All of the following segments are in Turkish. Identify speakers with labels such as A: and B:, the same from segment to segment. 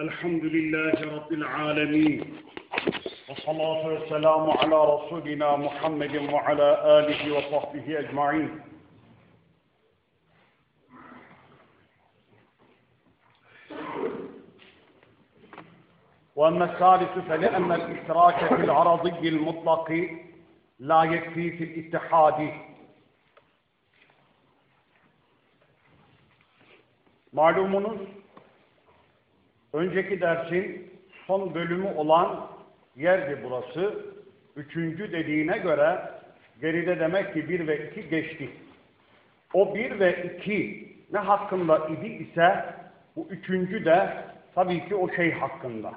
A: الحمد لله رب العالمين. والصلاة والسلام على رسولنا محمد وعلى آله وصحبه أجمعين. وأما الثالث فلأن الإشتراك في العرضي المطلق لا يكفي في الاتحاد. Malumunuz önceki dersin son bölümü olan yerdi burası. Üçüncü dediğine göre geride demek ki bir ve iki geçti. O bir ve iki ne hakkında idi ise bu üçüncü de tabii ki o şey hakkında.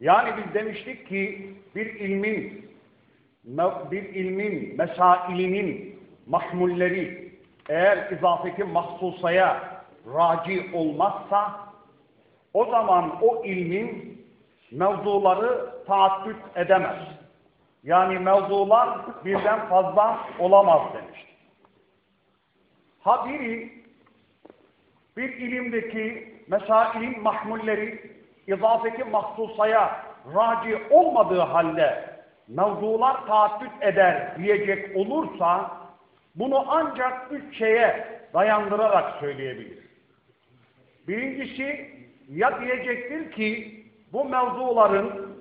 A: Yani biz demiştik ki bir ilmin bir ilmin mesailinin mahmulleri eğer izafeti mahsusaya raci olmazsa o zaman o ilmin mevzuları taaddüt edemez. Yani mevzular birden fazla olamaz demiştir. Ha biri bir ilimdeki mesailin mahmulleri izafeti mahsusaya raci olmadığı halde mevzular taaddüt eder diyecek olursa bunu ancak üç şeye dayandırarak söyleyebilir. Birincisi ya diyecektir ki bu mevzuların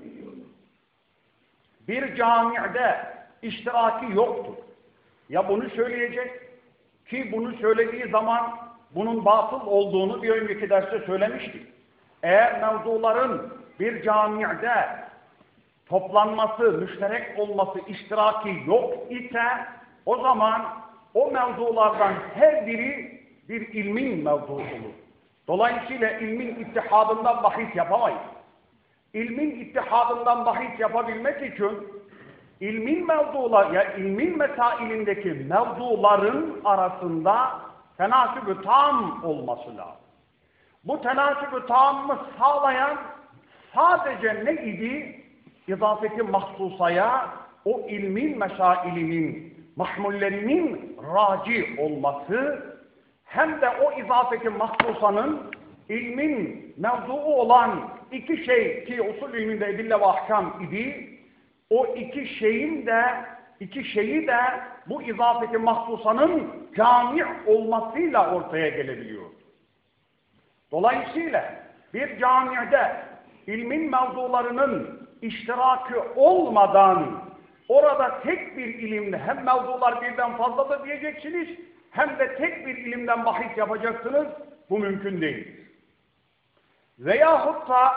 A: bir camiide iştiraki yoktur. Ya bunu söyleyecek ki bunu söylediği zaman bunun batıl olduğunu bir önceki derste söylemiştik. Eğer mevzuların bir camiide toplanması, müşterek olması, iştiraki yok ise o zaman o mevzulardan her biri bir ilmin mevzu olur. Dolayısıyla ilmin ittihadından bahis yapamayız. İlmin ittihadından bahis yapabilmek için ilmin mevzular ya ilmin mesailindeki mevzuların arasında tenasübü tam olması lazım. Bu tenasübü tamı sağlayan sadece ne idi? İzafeti mahsusaya o ilmin mesailinin mahmullerinin raci olması hem de o izafeti mahsusanın ilmin mevzuu olan iki şey ki usul ilminde edille ve idi o iki şeyin de iki şeyi de bu izafeti mahsusanın cami olmasıyla ortaya gelebiliyor. Dolayısıyla bir camide ilmin mevzularının iştirakı olmadan orada tek bir ilimle hem mevzular birden fazladır diyeceksiniz hem de tek bir ilimden bahis yapacaksınız. Bu mümkün değil. Veyahut da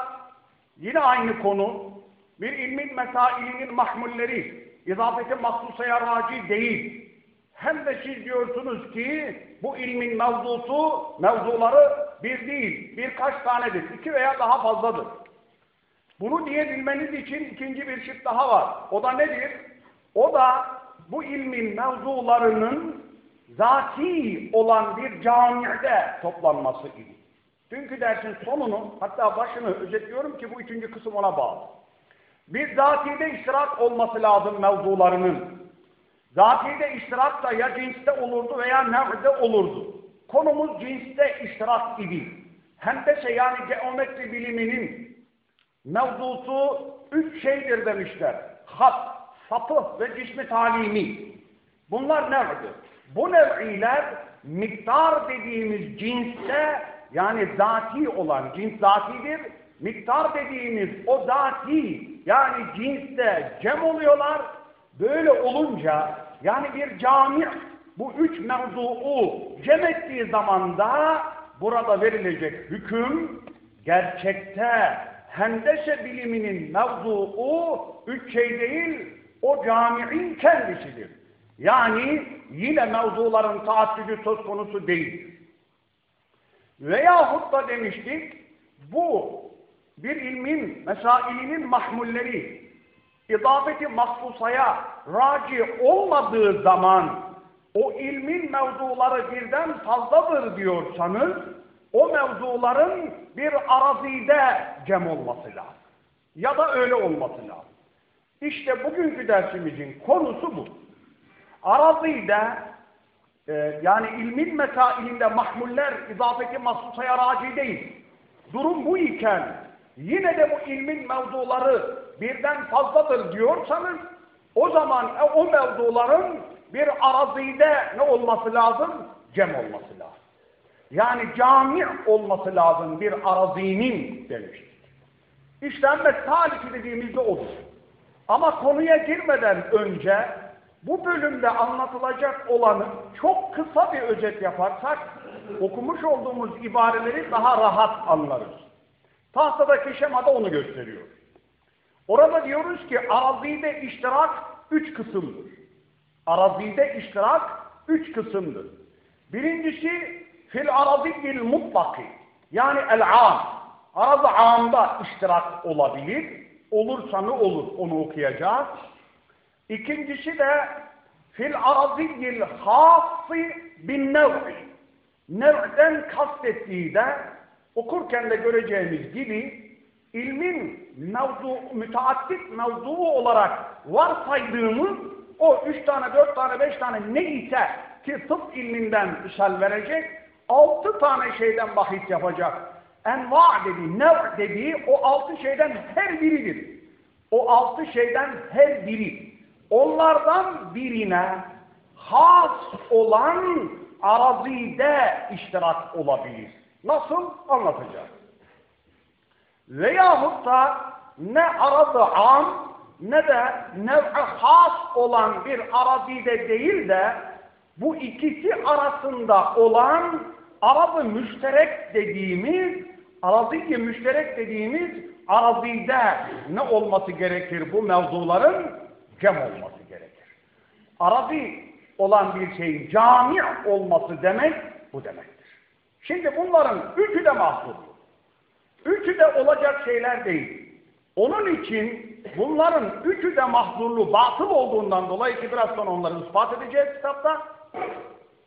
A: yine aynı konu bir ilmin mesailinin mahmulleri izafeti mahsusaya raci değil. Hem de siz diyorsunuz ki bu ilmin mevzusu, mevzuları bir değil, birkaç tanedir. iki veya daha fazladır. Bunu diyebilmeniz için ikinci bir şık daha var. O da nedir? O da bu ilmin mevzularının zati olan bir camide toplanması idi. Dünkü dersin sonunu, hatta başını özetliyorum ki bu üçüncü kısım ona bağlı. Bir zatide iştirak olması lazım mevzularının. Zatide iştirak da ya cinste olurdu veya nev'de olurdu. Konumuz cinste iştirak idi. Hendese yani geometri biliminin mevzusu üç şeydir demişler. Hat, sapı ve cismi talimi. Bunlar nev'dir. Bu nev'iler miktar dediğimiz cinste yani zati olan cins zatidir. Miktar dediğimiz o zati yani cinste cem oluyorlar. Böyle olunca yani bir cami bu üç mevzuu cem ettiği zamanda burada verilecek hüküm gerçekte hendese biliminin mevzuu üç şey değil o camiin kendisidir. Yani yine mevzuların taaddüdü söz konusu değil. Veyahut da demiştik bu bir ilmin mesailinin mahmulleri idafeti mahsusaya raci olmadığı zaman o ilmin mevzuları birden fazladır diyorsanız o mevzuların bir arazide cem olması lazım. Ya da öyle olması lazım. İşte bugünkü dersimizin konusu bu. Arazide e, yani ilmin mesailinde mahmuller izafeti mahsusaya raci değil. durum bu iken yine de bu ilmin mevzuları birden fazladır diyorsanız o zaman e, o mevzuların bir arazide ne olması lazım? Cem olması lazım. Yani cami olması lazım bir arazinin demiştik. İşlenme talifi dediğimizde olur. Ama konuya girmeden önce bu bölümde anlatılacak olanı çok kısa bir özet yaparsak okumuş olduğumuz ibareleri daha rahat anlarız. Tahtadaki şemada onu gösteriyor. Orada diyoruz ki arazide iştirak üç kısımdır. Arazide iştirak üç kısımdır. Birincisi fil araziyil mutlaki yani el-am. Arazı amda iştirak olabilir. Olursa ne olur onu okuyacağız. İkincisi de fil araziyil hasi bin nev'i. Nev'den kastettiği de okurken de göreceğimiz gibi ilmin mevzu, müteaddit mevzu olarak varsaydığımız o üç tane, dört tane, beş tane ne ise ki tıp ilminden misal verecek, altı tane şeyden bahis yapacak. Enva dediği, nev dediği o altı şeyden her biridir. O altı şeyden her biri. Onlardan birine has olan arazide iştirak olabilir. Nasıl? Anlatacağız. Veyahut da ne arazı am ne de nev'e has olan bir arazide değil de bu ikisi arasında olan arazı müşterek dediğimiz araziye müşterek dediğimiz arazide ne olması gerekir bu mevzuların? Cem olması gerekir. Arazi olan bir şeyin cami olması demek bu demektir. Şimdi bunların üçü de mahsurdur. Üçü de olacak şeyler değil. Onun için bunların üçü de mahzurlu, batıl olduğundan dolayı ki biraz sonra onları ispat edeceğiz kitapta.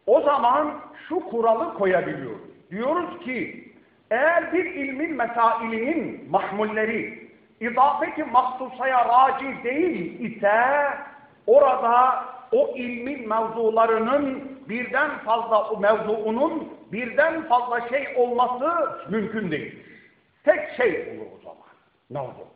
A: O zaman şu kuralı koyabiliyoruz. Diyoruz ki eğer bir ilmin mesailinin mahmulleri izafeti maksusaya raci değil ise orada o ilmin mevzularının birden fazla o mevzuunun birden fazla şey olması mümkün değil. Tek şey olur o zaman. Ne olur?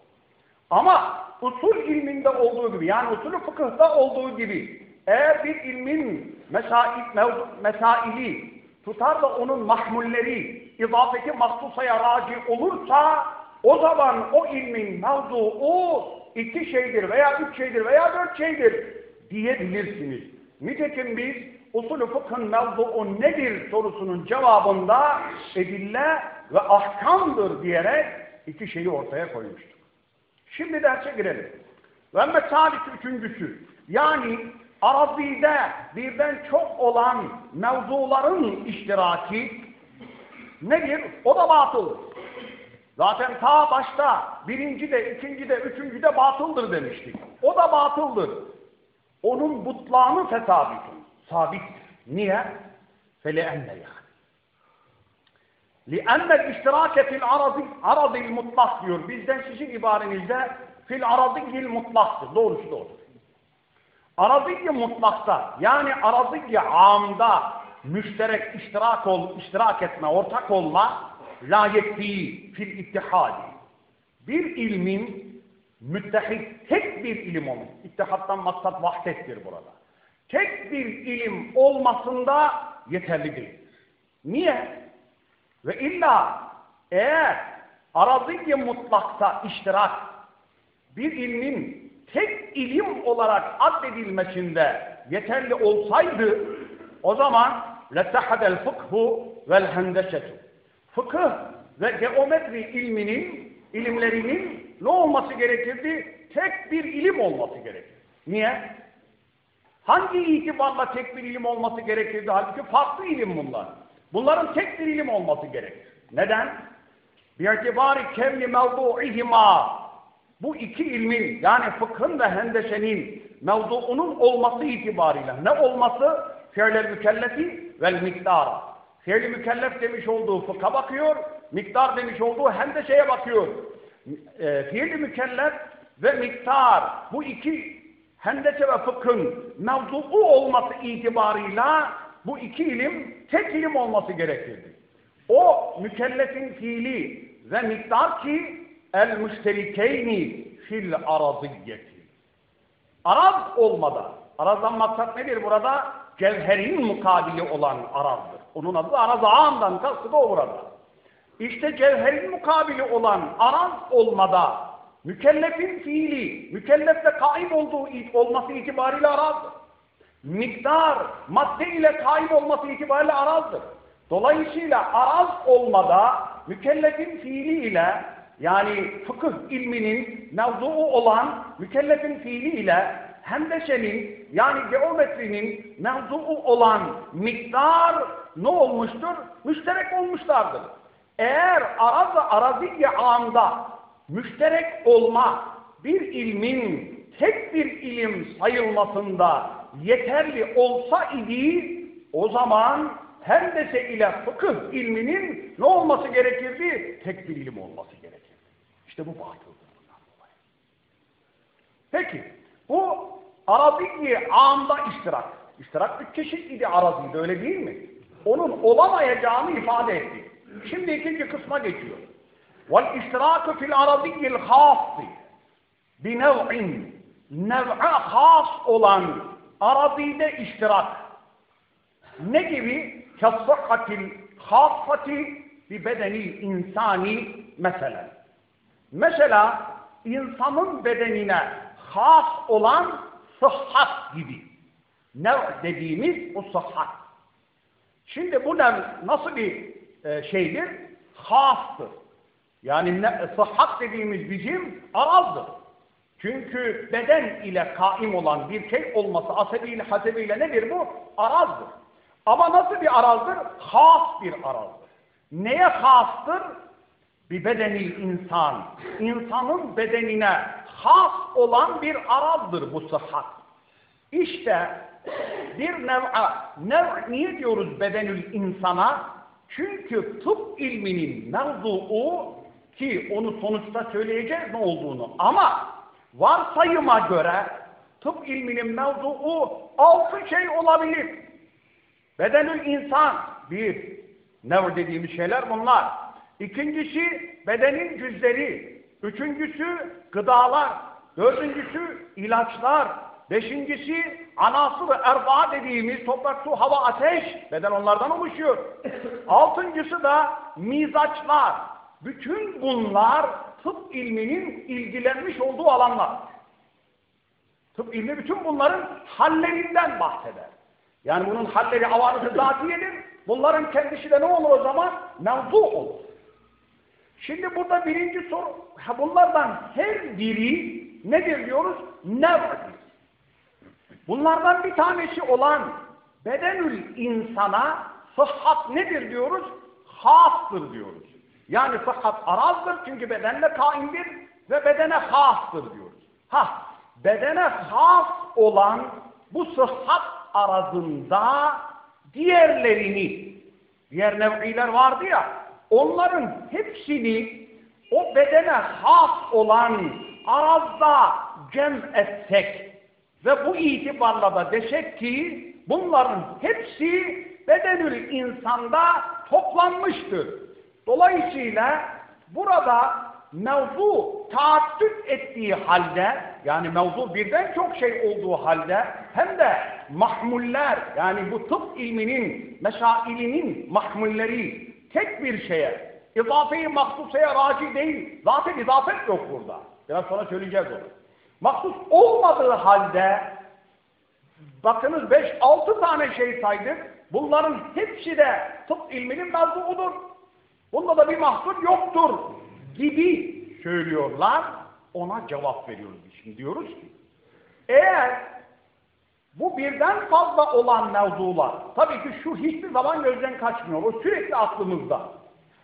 A: Ama usul ilminde olduğu gibi yani usulü fıkıhta olduğu gibi eğer bir ilmin mesail, mevzu, mesaili tutar da onun mahmulleri izafeti mahsusaya raci olursa o zaman o ilmin mevzuu iki şeydir veya üç şeydir veya dört şeydir diyebilirsiniz. Nitekim biz usulü fıkhın mevzuu nedir sorusunun cevabında edille ve ahkamdır diyerek iki şeyi ortaya koymuştuk. Şimdi derse girelim. Ve mesalit üçüncüsü yani arazide birden çok olan mevzuların iştiraki nedir? O da batıl. Zaten ta başta birinci de, ikinci de, üçüncü de batıldır demiştik. O da batıldır. Onun butlağını fesabitun. Sabittir. Niye? فَلِأَنَّ yani. لِأَنَّ الْاِشْتِرَاكَ فِي الْعَرَضِ عَرَضِ الْمُطْلَقِ diyor. Bizden sizin ibarenizde fil araziyil mutlaktır. Doğrusu doğru. Araziye mutlakta yani araziye amda müşterek iştirak ol, iştirak etme, ortak olma layettiği fil ittihadi. Bir ilmin müttehit tek bir ilim olması. İttihattan maksat vahdettir burada. Tek bir ilim olmasında yeterli değil. Niye? Ve illa eğer araziye mutlakta iştirak bir ilmin tek ilim olarak addedilmesinde yeterli olsaydı o zaman fıkhu vel hendesetu fıkıh ve geometri ilminin ilimlerinin ne olması gerekirdi? Tek bir ilim olması gerekir. Niye? Hangi itibarla tek bir ilim olması gerekirdi? Halbuki farklı ilim bunlar. Bunların tek bir ilim olması gerekir. Neden? Bi'itibari kevni mevdu'ihima bu iki ilmin yani fıkhın ve hendesenin mevzuunun olması itibarıyla ne olması? Fi'lel mükellefi vel miktara. Fi'li mükellef demiş olduğu fıkha bakıyor, miktar demiş olduğu hendeseye bakıyor. E, fi'li mükellef ve miktar bu iki hendese ve fıkhın mevzuu olması itibarıyla bu iki ilim tek ilim olması gerekirdi. O mükellefin fiili ve miktar ki el müşterikeyni fil araziyyeti. Araz olmada. Arazdan maksat nedir burada? Cevherin mukabili olan arazdır. Onun adı araz ağından kastı da o burada. İşte cevherin mukabili olan araz olmada mükellefin fiili, mükellefle kaim olduğu olması itibariyle arazdır. Miktar, madde ile kaim olması itibariyle arazdır. Dolayısıyla araz olmada mükellefin fiili ile yani fıkıh ilminin mevzuu olan mükellefin fiili ile hendeşenin yani geometrinin mevzuu olan miktar ne olmuştur? Müşterek olmuşlardır. Eğer araz ve araziye anda müşterek olma bir ilmin tek bir ilim sayılmasında yeterli olsa idi o zaman hendese ile fıkıh ilminin ne olması gerekirdi? Tek bir ilim olması gerekirdi. İşte bu batıldır bundan dolayı. Peki bu Arabiyi anda iştirak. İştirak bir çeşit idi Arabi'de öyle değil mi? Onun olamayacağını ifade etti. Şimdi ikinci kısma geçiyor. وَالْاِشْتِرَاكُ فِي الْعَرَبِيِّ الْخَاصِ بِنَوْعٍ Nev'a has olan Arabi'de iştirak. Ne gibi? كَالصَّحَّةِ الْخَاصَّةِ بِبَدَنِ insani mesela. Mesela insanın bedenine has olan sıhhat gibi. Nev dediğimiz o sıhhat. Şimdi bu nev nasıl bir e, şeydir? Hastır. Yani ne, sıhhat dediğimiz bizim arazdır. Çünkü beden ile kaim olan bir şey olması asebiyle hasebiyle nedir bu? Arazdır. Ama nasıl bir arazdır? Has bir arazdır. Neye hastır? Bir bedeni insan. İnsanın bedenine has olan bir arazdır bu sıhhat. İşte bir nev'a, nev niye diyoruz bedenül insana? Çünkü tıp ilminin mevzuu ki onu sonuçta söyleyeceğiz ne olduğunu ama varsayıma göre tıp ilminin mevzuu altı şey olabilir. Bedenül insan bir nev dediğimiz şeyler bunlar. İkincisi bedenin cüzleri. Üçüncüsü gıdalar. Dördüncüsü ilaçlar. Beşincisi anası ve erba dediğimiz toprak, su, hava, ateş. Beden onlardan oluşuyor. Altıncısı da mizaçlar. Bütün bunlar tıp ilminin ilgilenmiş olduğu alanlar. Tıp ilmi bütün bunların hallerinden bahseder. Yani bunun halleri avarızı zatiyedir. Bunların kendisi de ne olur o zaman? Mevzu olur. Şimdi burada birinci soru, bunlardan her biri nedir diyoruz? Nev'dir. Bunlardan bir tanesi olan bedenül insana sıhhat nedir diyoruz? Hastır diyoruz. Yani sıhhat arazdır çünkü bedenle kaimdir ve bedene hastır diyoruz. Ha, bedene has olan bu sıhhat arazında diğerlerini, diğer nev'iler vardı ya, onların hepsini o bedene has olan arazda cem etsek ve bu itibarla da desek ki bunların hepsi bedenül insanda toplanmıştır. Dolayısıyla burada mevzu taaddüt ettiği halde yani mevzu birden çok şey olduğu halde hem de mahmuller yani bu tıp ilminin meşailinin mahmulleri tek bir şeye izafeyi mahsusaya raci değil. Zaten izafet yok burada. Biraz sonra söyleyeceğiz onu. Mahsus olmadığı halde bakınız 5-6 tane şey saydık. Bunların hepsi de tıp ilminin mevzuudur. Bunda da bir mahsur yoktur gibi söylüyorlar. Ona cevap veriyoruz. Şimdi diyoruz ki eğer bu birden fazla olan mevzular tabii ki şu hiçbir zaman gözden kaçmıyor. O sürekli aklımızda.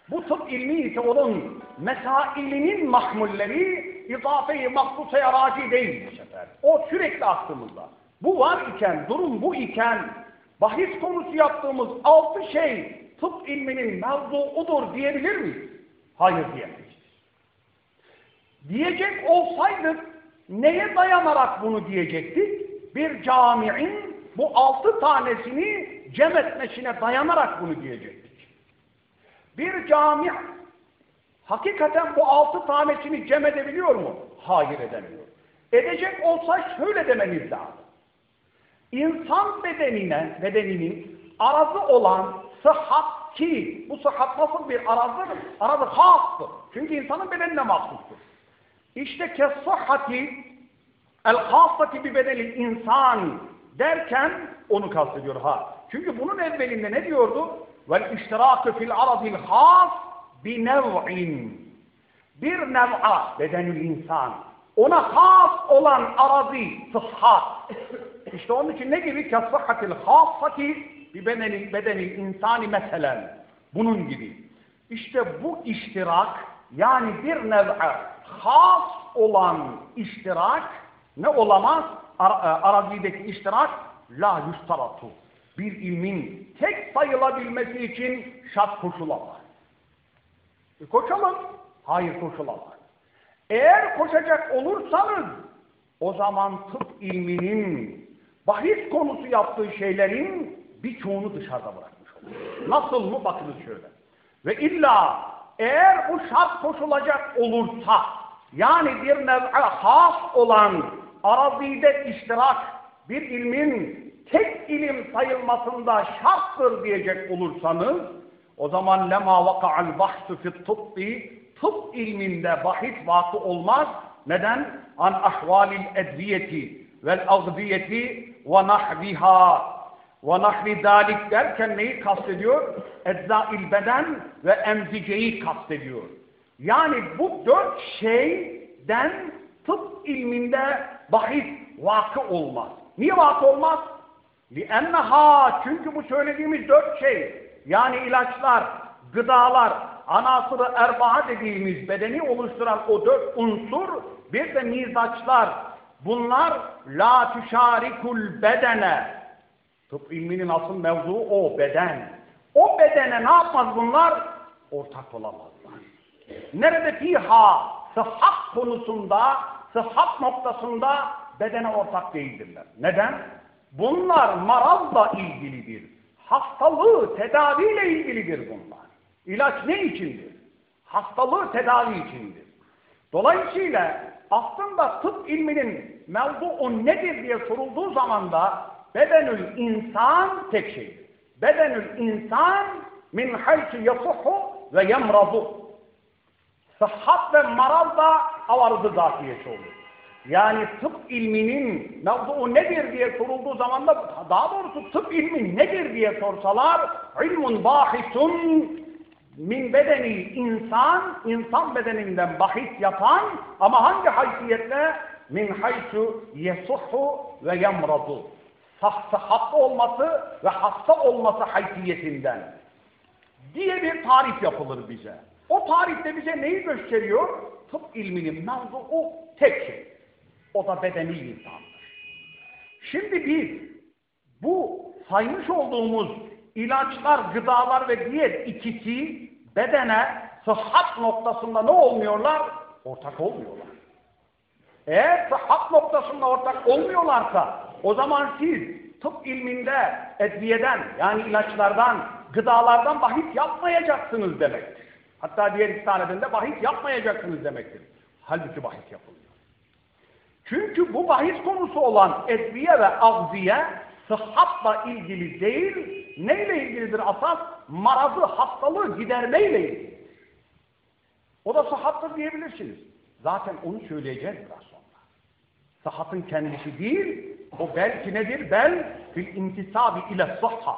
A: Bu tıp ilmi ise onun mesailinin mahmulleri izafe-i mahsusaya raci değil bu sefer. O sürekli aklımızda. Bu var iken, durum bu iken bahis konusu yaptığımız altı şey tıp ilminin mevzuudur diyebilir miyiz? Hayır diyemeyiz. Diyecek olsaydık neye dayanarak bunu diyecektik? Bir camiin bu altı tanesini cem etmesine dayanarak bunu diyecektik. Bir cami Hakikaten bu altı tanesini cem edebiliyor mu? Hayır edemiyor. Edecek olsa şöyle demeniz lazım. İnsan bedenine, bedeninin arazı olan sıhhat ki, bu sıhhat nasıl bir arazıdır? Arazı hastır. Çünkü insanın bedenine mahsustur. İşte kes-sıhhati el-hastati bi bedenil insan derken onu kastediyor ha. Çünkü bunun evvelinde ne diyordu? Vel iştirakı fil arazil has bi nev'in. Bir nev'a bedenül insan. Ona has olan arazi, sıhhat. İşte onun için ne gibi? Kes-sıhhatil hassati bi bedenil, bedenil insani meselen. Bunun gibi. İşte bu iştirak yani bir nev'e has olan iştirak ne olamaz? Ar e, Arabi'deki iştirak la yustaratu. Bir ilmin tek sayılabilmesi için şart koşulamaz. E koşalım. Hayır koşulamaz. Eğer koşacak olursanız o zaman tıp ilminin bahis konusu yaptığı şeylerin birçoğunu dışarıda bırakmış olur. Nasıl mı? Bakınız şöyle. Ve illa eğer bu şart koşulacak olursa yani bir nev'e has olan arazide iştirak bir ilmin tek ilim sayılmasında şarttır diyecek olursanız o zaman lema vaka'al bahsu fit tıbbi tıp ilminde bahis vakı olmaz. Neden? An ahvalil edviyeti vel agdiyeti ve nahviha ve nahvi dalik derken neyi kastediyor? Eczail beden ve emziceyi kastediyor. Yani bu dört şeyden tıp ilminde bahis vakı olmaz. Niye vakı olmaz? لِأَنَّهَا Çünkü bu söylediğimiz dört şey, yani ilaçlar, gıdalar, anasırı erbaa dediğimiz bedeni oluşturan o dört unsur, bir de mizaçlar, bunlar la tüşarikul bedene. Tıp ilminin asıl mevzu o beden. O bedene ne yapmaz bunlar? Ortak olamazlar. Nerede fiha, sıhhat konusunda, sıhhat noktasında bedene ortak değildirler. Neden? Bunlar marazla ilgilidir. Hastalığı, tedaviyle ilgilidir bunlar. İlaç ne içindir? Hastalığı tedavi içindir. Dolayısıyla aslında tıp ilminin mevzuu nedir diye sorulduğu zaman da bedenül insan tek şeydir. Bedenül insan min haytü yasuhu ve yemrazu. Sıhhat ve maraz da avarızı zatiyesi olur. Yani tıp ilminin mevzuu nedir diye sorulduğu zaman da daha doğrusu tıp ilmi nedir diye sorsalar ilmun bahisun min bedeni insan insan bedeninden bahis yapan ama hangi haysiyetle min haysu yesuhu ve yemradu sıhhatlı olması ve hasta olması haysiyetinden diye bir tarif yapılır bize. O tarifte bize neyi gösteriyor? Tıp ilminin mevzuu tek şey. O da bedeni insandır. Şimdi biz bu saymış olduğumuz ilaçlar, gıdalar ve diğer ikisi bedene sıhhat noktasında ne olmuyorlar? Ortak olmuyorlar. Eğer sıhhat noktasında ortak olmuyorlarsa o zaman siz tıp ilminde edviyeden yani ilaçlardan, gıdalardan bahis yapmayacaksınız demektir. Hatta diğer istanedinde bahis yapmayacaksınız demektir. Halbuki bahis yapılıyor. Çünkü bu bahis konusu olan edviye ve agziye sıhhatla ilgili değil, neyle ilgilidir asas? Marazı, hastalığı gidermeyle ilgili. O da sıhhattır diyebilirsiniz. Zaten onu söyleyeceğiz biraz sonra. Sıhhatın kendisi değil, o belki nedir? Bel fil intisabi ile sıhha.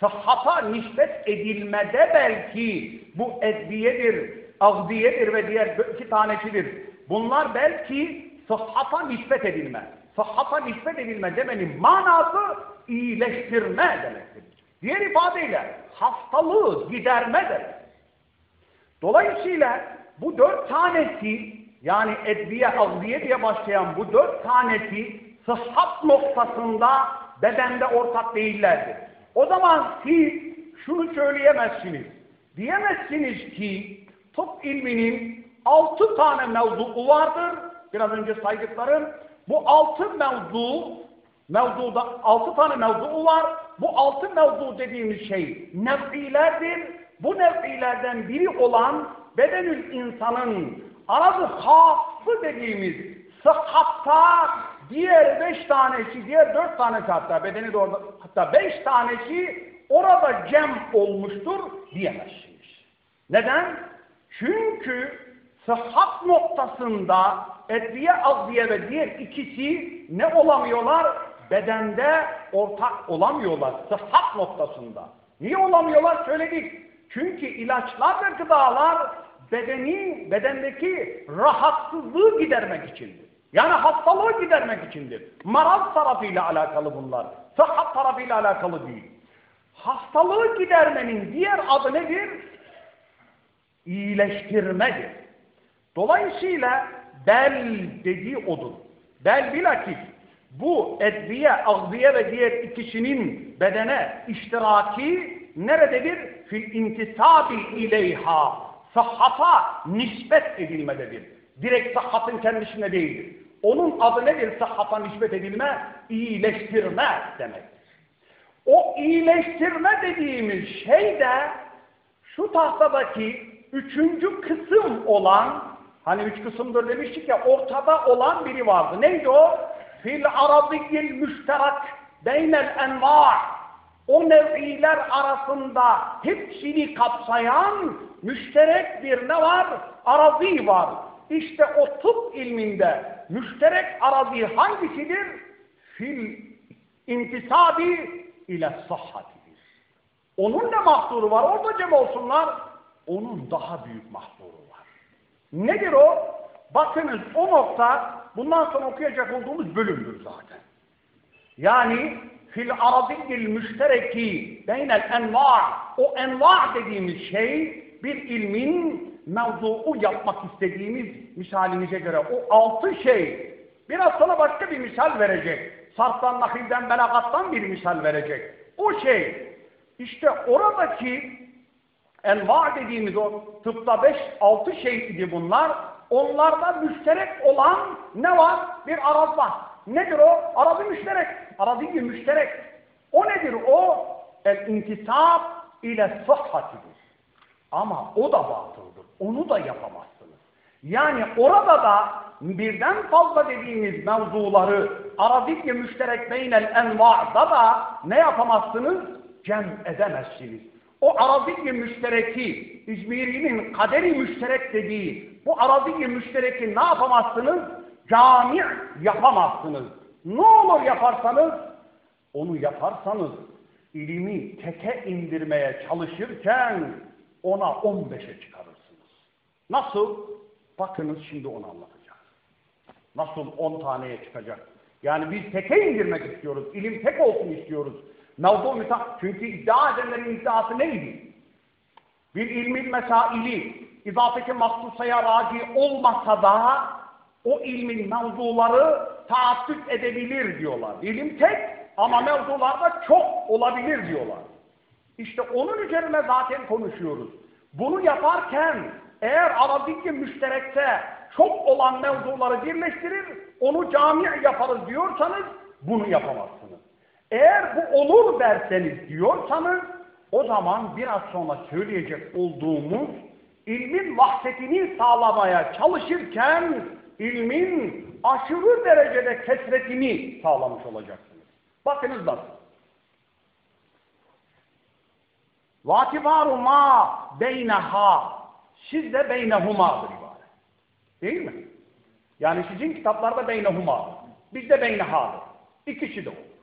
A: Sıhhata nispet edilmede belki bu edviyedir, agziyedir ve diğer iki tanesidir. Bunlar belki sıhhata nispet edilme. Sıhhata nispet edilme demenin manası iyileştirme demektir. Diğer ifadeyle hastalığı giderme demek. Dolayısıyla bu dört tanesi yani edviye, agziye diye başlayan bu dört tanesi sıhhat noktasında bedende ortak değillerdir. O zaman siz şunu söyleyemezsiniz. Diyemezsiniz ki tıp ilminin altı tane mevzuu vardır. Biraz önce saydıklarım. Bu altı mevzu, mevzuda altı tane mevzu var. Bu altı mevzu dediğimiz şey nev'ilerdir. Bu nev'ilerden biri olan bedenül insanın aradı hafı dediğimiz sıhhatta diğer beş tanesi, diğer dört tanesi hatta bedeni de orada, hatta beş tanesi orada cem olmuştur diyemezsiniz. Neden? Çünkü sıhhat noktasında etliye, azdiye ve diğer ikisi ne olamıyorlar? Bedende ortak olamıyorlar sıhhat noktasında. Niye olamıyorlar? Söyledik. Çünkü ilaçlar ve gıdalar bedeni, bedendeki rahatsızlığı gidermek içindir. Yani hastalığı gidermek içindir. Maraz tarafıyla alakalı bunlar. Sıhhat tarafıyla alakalı değil. Hastalığı gidermenin diğer adı nedir? İyileştirmedir. Dolayısıyla bel dediği odur. Bel bilakis bu edviye, agziye ve diğer ikisinin bedene iştiraki nerededir? Fil intisabi ileyha. Sahhata nispet edilmededir. Direkt sahhatın kendisine değildir. Onun adı nedir sahhata nispet edilme? İyileştirme demektir. O iyileştirme dediğimiz şey de şu tahtadaki üçüncü kısım olan, hani üç kısımdır demiştik ya, ortada olan biri vardı. Neydi o? Fil arabiyyil müşterak beynel enva' o nev'iler arasında hepsini kapsayan müşterek bir ne var? Arazi var. İşte o tıp ilminde müşterek arazi hangisidir? Fil intisabi ile sahhatidir. Onun da mahsuru var. Orada cem olsunlar. Onun daha büyük mahsuru. Nedir o? Bakınız o nokta bundan sonra okuyacak olduğumuz bölümdür zaten. Yani fil aradil müştereki beynel enva o enva dediğimiz şey bir ilmin mevzuu yapmak istediğimiz misalimize göre o altı şey biraz sonra başka bir misal verecek. Sarftan, nakilden, belagattan bir misal verecek. O şey işte oradaki enva dediğimiz o tıpta beş, altı şey idi bunlar. Onlarda müşterek olan ne var? Bir araz var. Nedir o? Arazi müşterek. Arazi bir müşterek. O nedir o? El intisab ile sıhhatidir. Ama o da batıldır. Onu da yapamazsınız. Yani orada da birden fazla dediğimiz mevzuları arazik ve müşterek beynel enva'da da ne yapamazsınız? Cem edemezsiniz. O arazik ve müştereki, İzmiri'nin kaderi müşterek dediği, bu arazik ve müştereki ne yapamazsınız? Cami yapamazsınız. Ne olur yaparsanız, onu yaparsanız ilimi teke indirmeye çalışırken ona 15'e çıkarırsınız. Nasıl? Bakınız şimdi onu anlatacağım. Nasıl 10 taneye çıkacak? Yani biz teke indirmek istiyoruz. İlim tek olsun istiyoruz. Mevzu müsa çünkü iddia edenlerin iddiası neydi? Bir ilmin mesaili izafeti mahsusaya raci olmasa da o ilmin mevzuları taaddüt edebilir diyorlar. İlim tek ama mevzularda çok olabilir diyorlar. İşte onun üzerine zaten konuşuyoruz. Bunu yaparken eğer Arabikli müşterekte çok olan mevzuları birleştirir, onu cami yaparız diyorsanız bunu yapamazsınız. Eğer bu olur derseniz diyorsanız o zaman biraz sonra söyleyecek olduğumuz ilmin vahdetini sağlamaya çalışırken ilmin aşırı derecede kesretini sağlamış olacaksınız. Bakınız nasıl. Vatibaru ma beyneha sizde beynehumadır ibare. Değil mi? Yani sizin kitaplarda beynehumadır. Bizde beynehadır. İkisi de o.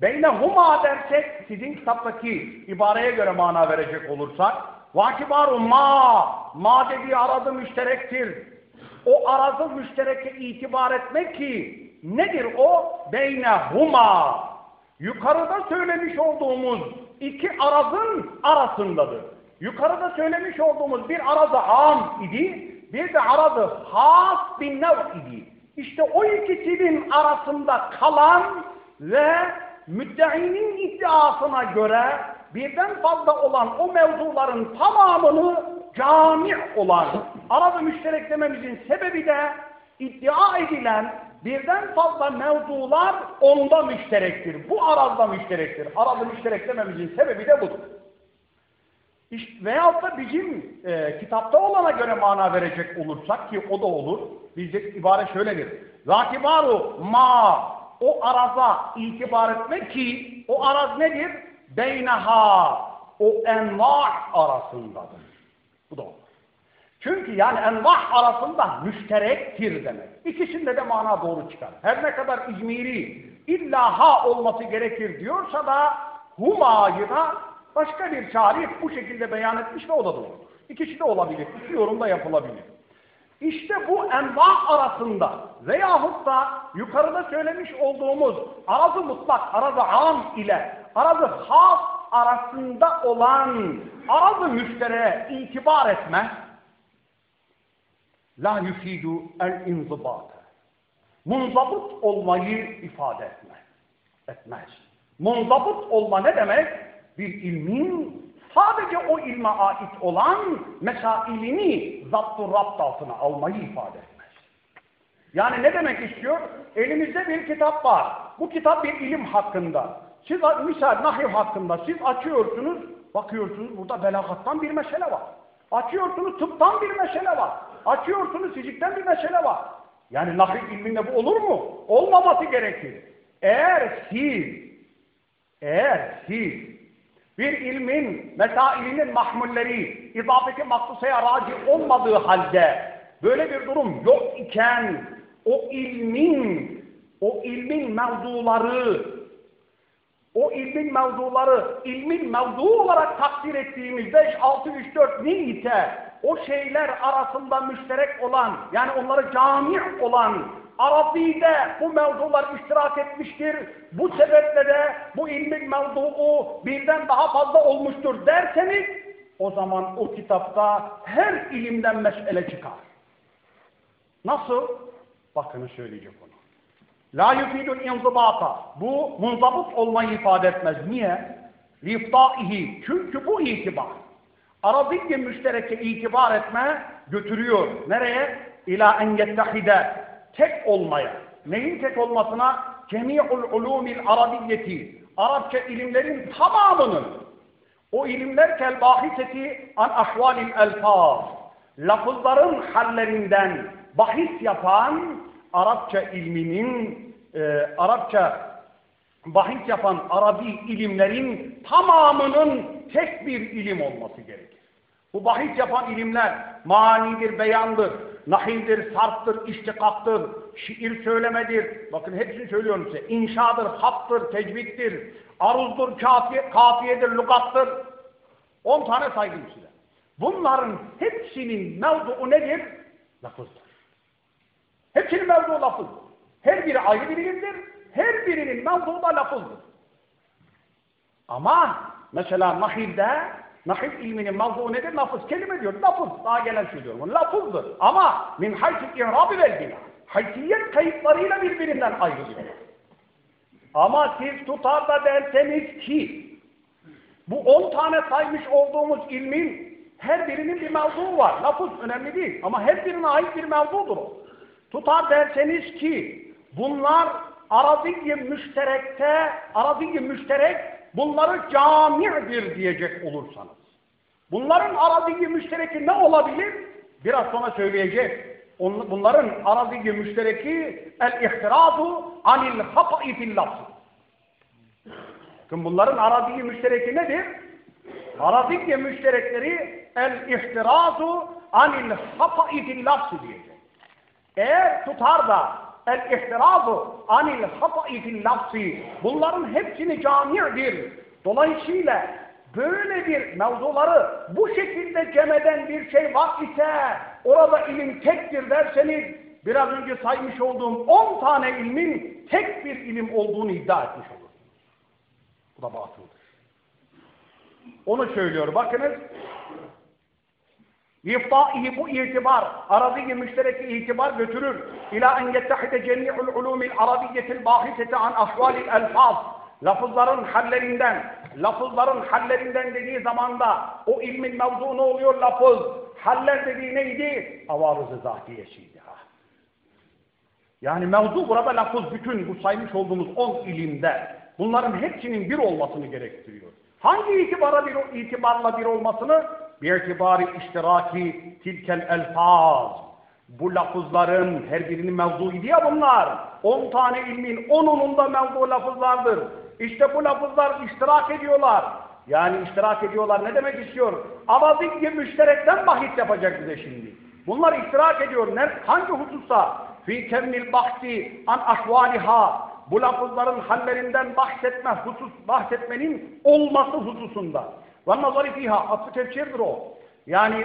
A: Beynehuma dersek sizin kitaptaki ibareye göre mana verecek olursak vakibaru ma ma dediği aradı müşterektir. O arazı müştereke itibar etmek ki nedir o? Beynehuma yukarıda söylemiş olduğumuz iki arazın arasındadır. Yukarıda söylemiş olduğumuz bir arazı am idi, bir de arazı has bin nev idi. İşte o ikisinin arasında kalan ve müddeinin iddiasına göre birden fazla olan o mevzuların tamamını cami olan arada müşterek sebebi de iddia edilen birden fazla mevzular onda müşterektir. Bu arazda müşterektir. Arada müşterek sebebi de budur. İşte, veyahut da bizim e, kitapta olana göre mana verecek olursak ki o da olur. Bizde ibare şöyledir. Zakibaru ma o araza itibar etmek ki o araz nedir? Beyneha o enva arasındadır. Bu olur. Çünkü yani envah arasında müşterektir demek. İkisinde de mana doğru çıkar. Her ne kadar İzmiri illa ha olması gerekir diyorsa da humayı da başka bir şarih bu şekilde beyan etmiş ve o da doğru. İkisi de olabilir. İki yorum da yapılabilir. İşte bu envah arasında veyahut da yukarıda söylemiş olduğumuz arazı mutlak, arazı am ile arazı has arasında olan arazı müştereye itibar etme la yufidu el inzibata. Munzabıt olmayı ifade etmez. Etmez. Munzabıt olma ne demek? Bir ilmin sadece o ilme ait olan mesailini zaptu rapt altına almayı ifade etmez. Yani ne demek istiyor? Elimizde bir kitap var. Bu kitap bir ilim hakkında. Siz misal nahiv hakkında siz açıyorsunuz, bakıyorsunuz burada belagattan bir mesele var. Açıyorsunuz tıptan bir mesele var. Açıyorsunuz fizikten bir mesele var. Yani nahiv ilminde bu olur mu? Olmaması gerekir. Eğer siz, eğer siz bir ilmin, mesailinin mahmulleri, izafeti maksusaya raci olmadığı halde böyle bir durum yok iken o ilmin, o ilmin mevzuları, o ilmin mevzuları, ilmin mevzu olarak takdir ettiğimiz 5, 6, 3, 4 neyse o şeyler arasında müşterek olan, yani onları cami olan Arabi'de bu mevzular iştirak etmiştir. Bu sebeple de bu ilmin mevzuu birden daha fazla olmuştur derseniz o zaman o kitapta her ilimden mesele çıkar. Nasıl? Bakın söyleyecek onu. La yufidul inzibata. Bu munzabıt olmayı ifade etmez. Niye? Liftaihi. Çünkü bu itibar. Arabikle müştereke itibar etme götürüyor. Nereye? İlâ en yettehide. Tek olmaya. Neyin tek olmasına? Cemi'ul ulûmil arabiyyeti. Arapça ilimlerin tamamının. O ilimler kel bahiseti an ahvalil elfaz. Lafızların hallerinden bahis yapan Arapça ilminin, e, Arapça bahis yapan Arabi ilimlerin tamamının tek bir ilim olması gerekir. Bu bahis yapan ilimler manidir, beyandır, nahildir, sarftır, iştikaktır, şiir söylemedir. Bakın hepsini söylüyorum size. İnşadır, hattır, tecviddir, aruzdur, kafiye, kafiyedir, lugattır. On tane saydım size. Bunların hepsinin mevzuu nedir? Lafızdır. Hepsinin mevzuu lafız. Her biri ayrı bir. Her birinin mevzuu da lafızdır. Ama mesela nahilde Nahil ilminin mevzuu nedir? Lafız. Kelime diyor. Lafız. Daha gelen söylüyorum. Onu. Lafızdır. Ama min haysil i'rabi vel bina. Haysiyet kayıtlarıyla birbirinden ayrılıyor. Ama siz tutar da derseniz ki bu on tane saymış olduğumuz ilmin her birinin bir mevzuu var. Lafız önemli değil. Ama her birine ait bir mevzudur o. Tutar derseniz ki bunlar Arabiye müşterekte, Arabiye müşterek bunları cami'dir diyecek olursanız. Bunların Arabiye müştereki ne olabilir? Biraz sonra söyleyecek. Bunların Arabiye müştereki el-ihtirazu anil hata'i fil lafz. Bunların Arabiye müştereki nedir? Arabiye müşterekleri el-ihtirazu anil hata'i fil diyecek. Eğer tutar da el-ihtirazu anil hata'i fil lafzi bunların hepsini cami'dir. Dolayısıyla böyle bir mevzuları bu şekilde cemeden bir şey var ise orada ilim tektir derseniz biraz önce saymış olduğum 10 tane ilmin tek bir ilim olduğunu iddia etmiş olur. Bu da batıldır. Onu söylüyor. Bakınız İftaihi bu itibar, Arabi müştereki itibar götürür. İlâ en yettehide cemi'ul ulûmil arabiyyetil bâhiseti an ahvalil elfaz. Lafızların hallerinden, lafızların hallerinden dediği zamanda o ilmin mevzu ne oluyor lafız? Haller dediği neydi? Avarız-ı zatiyesiydi. Ha. Yani mevzu burada lafız bütün bu saymış olduğumuz on ilimde bunların hepsinin bir olmasını gerektiriyor. Hangi itibara bir, itibarla bir olmasını? Bir itibari iştiraki tilkel elfaz. Bu lafızların her birinin mevzuydu ya bunlar. On tane ilmin onununda mevzu lafızlardır. İşte bu lafızlar iştirak ediyorlar. Yani iştirak ediyorlar ne demek istiyor? Avazikli müşterekten bahis yapacak bize şimdi. Bunlar iştirak ediyor. Ne, hangi hususta? Fi kemmil bahsi an ahvaliha. Bu lafızların hallerinden bahsetme husus, bahsetmenin olması hususunda. Nazari fiha. Aslı tefsirdir o. Yani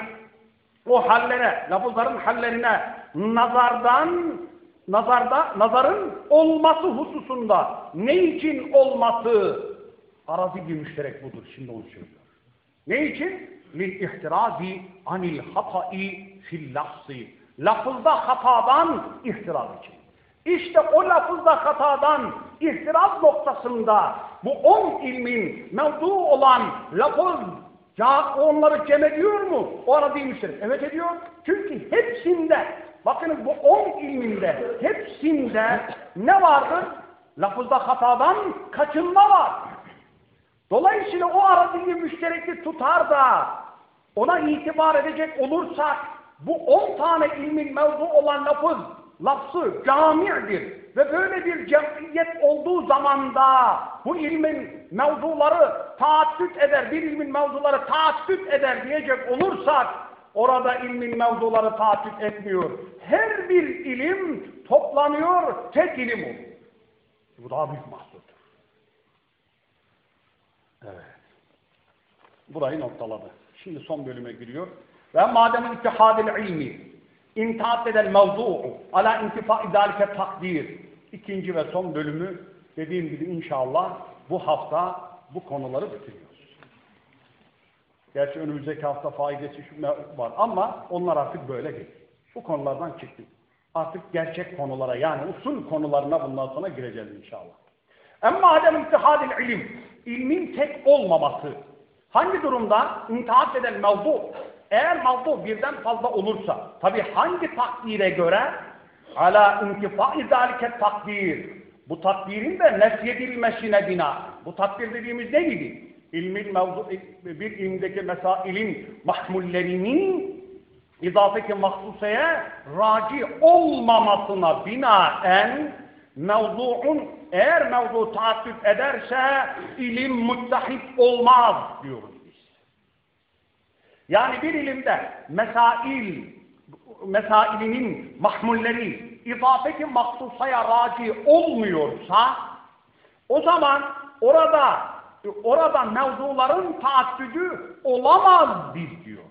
A: o hallere, lafızların hallerine nazardan nazarda nazarın olması hususunda ne için olması arazi bir müşterek budur. Şimdi onu söylüyor. Ne için? Lil ihtirazi anil hatai fil lafzi. Lafızda hatadan ihtiraz için. İşte o lafızda hatadan ihtiraz noktasında bu on ilmin mevzu olan lafız ya onları cem ediyor mu? O arazi müşterek. Evet ediyor. Çünkü hepsinde bakınız bu on ilminde hepsinde ne vardır? Lafızda hatadan kaçınma var. Dolayısıyla o aradaki müşterekli tutar da ona itibar edecek olursak bu on tane ilmin mevzu olan lafız, lafzı cami'dir. Ve böyle bir cemiyet olduğu zamanda bu ilmin mevzuları taaddüt eder, bir ilmin mevzuları taaddüt eder diyecek olursak orada ilmin mevzuları taaddüt etmiyor. Her bir ilim toplanıyor, tek ilim olur. Bu daha büyük mahsurdur. Evet. Burayı noktaladı. Şimdi son bölüme giriyor. Ve madem ittihadil ilmi intihat eden mevzu'u ala intifa idalike takdir. İkinci ve son bölümü dediğim gibi inşallah bu hafta bu konuları bitiriyoruz. Gerçi önümüzdeki hafta faidesi var ama onlar artık böyle değil. Bu konulardan çıktık. Artık gerçek konulara yani usul konularına bundan sonra gireceğiz inşallah. Ama adem ittihadil ilim, ilmin tek olmaması. Hangi durumda? İntihat eden mevzu. Eğer mevzu birden fazla olursa, tabi hangi takdire göre? Ala intifai zalike takdir. Bu takdirin de nesyedilmesine bina. Bu takdir dediğimiz ne gibi? İlmin mevzu, bir ilmdeki mesailin mahmullerinin izafeti mahsuseye raci olmamasına binaen mevzuun eğer mevzu taaddüt ederse ilim muttahit olmaz diyoruz. Yani bir ilimde mesail mesailinin mahmulleri izafeti maksusaya raci olmuyorsa o zaman orada orada mevzuların taaddüdü olamaz biz diyoruz.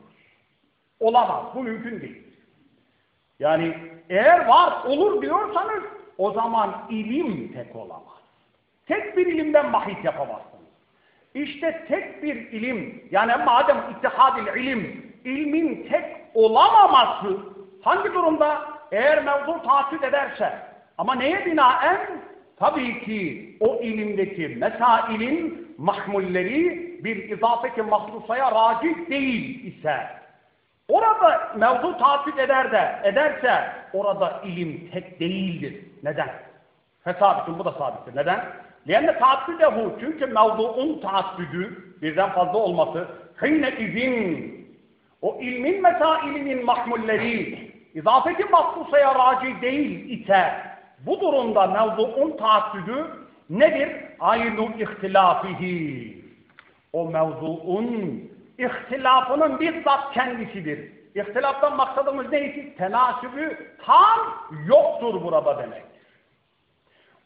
A: Olamaz. Bu mümkün değil. Yani eğer var olur diyorsanız o zaman ilim tek olamaz. Tek bir ilimden bahis yapamazsınız. İşte tek bir ilim, yani madem ittihadil ilim, ilmin tek olamaması hangi durumda? Eğer mevzu taahhüt ederse. Ama neye binaen? Tabii ki o ilimdeki mesailin mahmulleri bir izafeti mahsusaya raci değil ise Orada mevzu taahhüt eder de, ederse orada ilim tek değildir. Neden? Fesabitun bu da sabittir. Neden? Lenne taaddüdehu çünkü mevzuun taaddüdü birden fazla olması hine izin o ilmin mesailinin mahmulleri izafeti mahsusaya raci değil ise bu durumda mevzuun taaddüdü nedir? Aynu ihtilafihi. O mevzuun ihtilafının bizzat kendisidir. İhtilaftan maksadımız neydi? Tenasübü tam yoktur burada demek.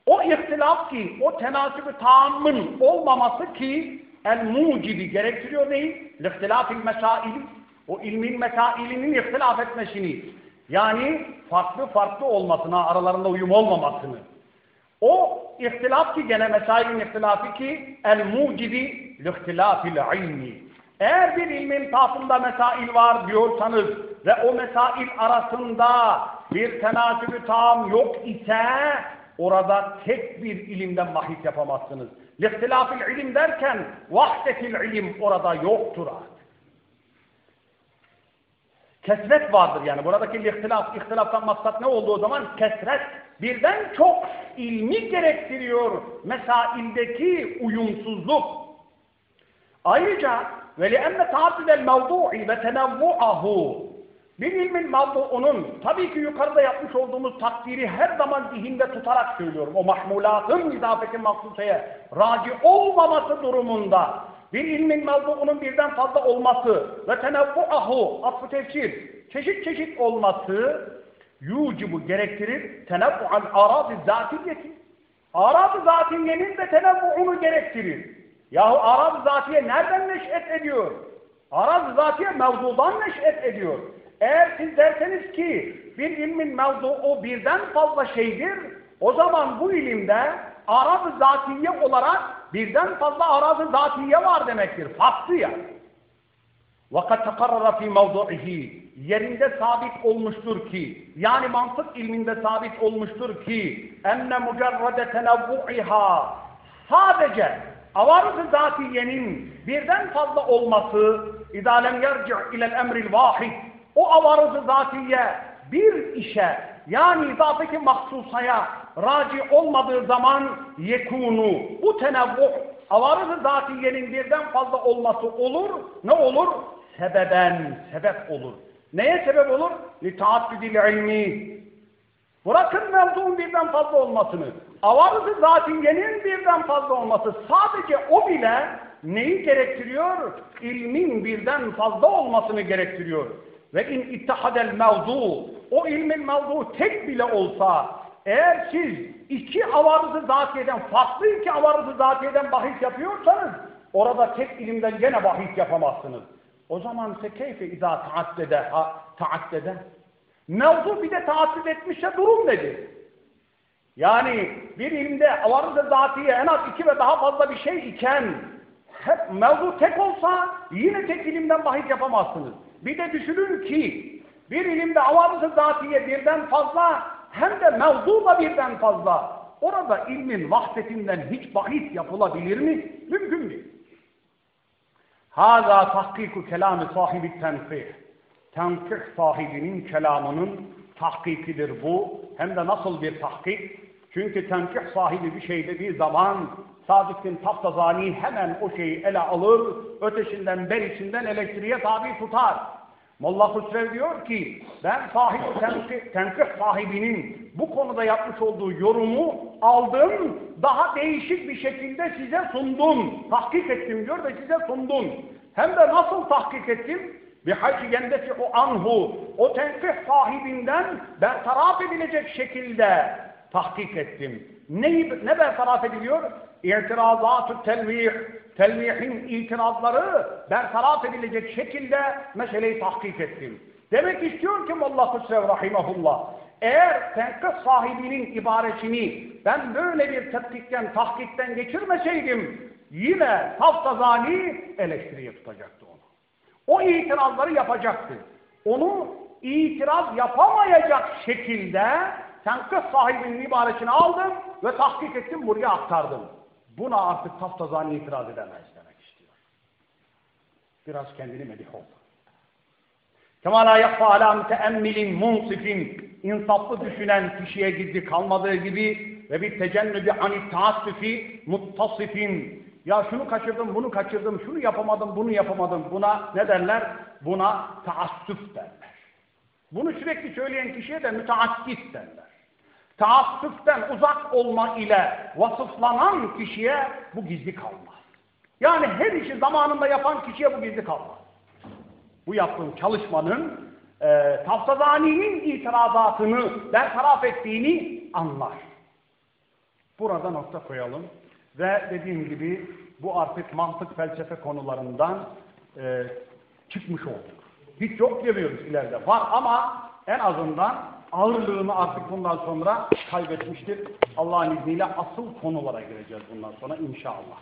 A: O ihtilaf ki, o tenasübü tamın olmaması ki el mucibi gerektiriyor neyi? İhtilafil mesail, o ilmin mesailinin ihtilaf etmesini. Yani farklı farklı olmasına, aralarında uyum olmamasını. O ihtilaf ki gene mesailin ihtilafı ki el mucibi lihtilafil ilmi. Eğer bir ilmin tahtında mesail var diyorsanız ve o mesail arasında bir tenasübü tam yok ise orada tek bir ilimden bahis yapamazsınız. Lihtilafil ilim derken vahdetil ilim orada yoktur artık. Kesret vardır yani. Buradaki ihtilaf, ihtilaftan maksat ne olduğu zaman kesret. Birden çok ilmi gerektiriyor mesaildeki uyumsuzluk. Ayrıca ve ta'addüdel mevdu'i ve tenevvu'ahu bir ilmin mevduunun tabii ki yukarıda yapmış olduğumuz takdiri her zaman zihinde tutarak söylüyorum. O mahmulatın izafeti maksuseye raci olmaması durumunda bir ilmin mevduunun birden fazla olması ve tenevvuahu atfı tefsir çeşit çeşit olması yucibu gerektirir tenevvu'al arazi zatiyeti. Arab-ı zatiyenin de tenevvu'unu gerektirir. Yahu Arab-ı zatiye nereden neş'et ediyor? Arab-ı zatiye mevzudan neş'et ediyor. Eğer siz derseniz ki bir ilmin mevzuu birden fazla şeydir, o zaman bu ilimde Arab-ı zatiye olarak birden fazla Arab-ı zatiye var demektir. Faslı ya. وَقَدْ تَقَرَّرَ ف۪ي مَوْضُعِهِ Yerinde sabit olmuştur ki, yani mantık ilminde sabit olmuştur ki, enne mucerrede tenevvu'iha sadece avarız-ı zatiyenin birden fazla olması اِذَا لَمْ يَرْجِعْ اِلَى الْاَمْرِ الْوَاحِدِ o avarızı zatiye bir işe yani izafeti mahsusaya raci olmadığı zaman yekunu bu tenevvuh avarızı zatiyenin birden fazla olması olur. Ne olur? Sebeben sebep olur. Neye sebep olur? Litaaddidil ilmi. Bırakın mevzuun birden fazla olmasını. Avarızı zatiyenin birden fazla olması sadece o bile neyi gerektiriyor? İlmin birden fazla olmasını gerektiriyor. Ve in ittihadel mevzu o ilmin mevzu tek bile olsa eğer siz iki avarızı zatiyeden farklı iki avarızı zatiyeden bahis yapıyorsanız orada tek ilimden gene bahis yapamazsınız. O zaman ise keyfe izâ taaddede taaddede mevzu bir de taaddüt etmişse durum nedir? Yani bir ilimde avarız-ı zatiye en az iki ve daha fazla bir şey iken hep mevzu tek olsa yine tek ilimden bahis yapamazsınız. Bir de düşünün ki bir ilimde avarız-ı zatiye birden fazla hem de mevzu da birden fazla. Orada ilmin vahdetinden hiç bahis yapılabilir mi? Mümkün değil. Hâzâ tahkiku kelâmi sahibi tenkih. Tenkih sahibinin kelamının tahkikidir bu. Hem de nasıl bir tahkik? Çünkü tenkih sahibi bir şey dediği zaman Sadık'ın Taftazani hemen o şeyi ele alır, öteşinden berisinden elektriğe tabi tutar. Molla Hüsrev diyor ki, ben sahibi tenkih, tenkih sahibinin bu konuda yapmış olduğu yorumu aldım, daha değişik bir şekilde size sundum. Tahkik ettim diyor ve size sundum. Hem de nasıl tahkik ettim? Bir hayci yendefi o anhu, o tenkih sahibinden bertaraf edilecek şekilde tahkik ettim. Neyi, ne bertaraf ediliyor? İtirazat-ı telvih, telvihin itirazları bertaraf edilecek şekilde meseleyi tahkik ettim. Demek istiyor ki Molla Hüsrev Rahimahullah, eğer tenkıs sahibinin ibaresini ben böyle bir tetkikten, tahkikten geçirmeseydim, yine Taftazani eleştiriye tutacaktı onu. O itirazları yapacaktı. Onu itiraz yapamayacak şekilde tenkıs sahibinin ibaresini aldım ve tahkik ettim, buraya aktardım. Buna artık Taftazani itiraz edemez demek istiyor. Biraz kendini medih oldu. Kema la yakfa ala müteemmilin munsifin insaflı düşünen kişiye gizli kalmadığı gibi ve bir tecennübi anit taassufi muttasifin ya şunu kaçırdım, bunu kaçırdım, şunu yapamadım, bunu yapamadım. Buna ne derler? Buna taassüf derler. Bunu sürekli söyleyen kişiye de müteassif derler. Taassüften uzak olma ile vasıflanan kişiye bu gizli kalmaz. Yani her işi zamanında yapan kişiye bu gizli kalmaz. Bu yaptığım çalışmanın e, Taftazani'nin itirazatını bertaraf ettiğini anlar. Burada nokta koyalım. Ve dediğim gibi bu artık mantık felsefe konularından e, çıkmış olduk. Hiç yok demiyoruz ileride. Var ama en azından ağırlığını artık bundan sonra kaybetmiştir. Allah'ın izniyle asıl konulara gireceğiz bundan sonra inşallah.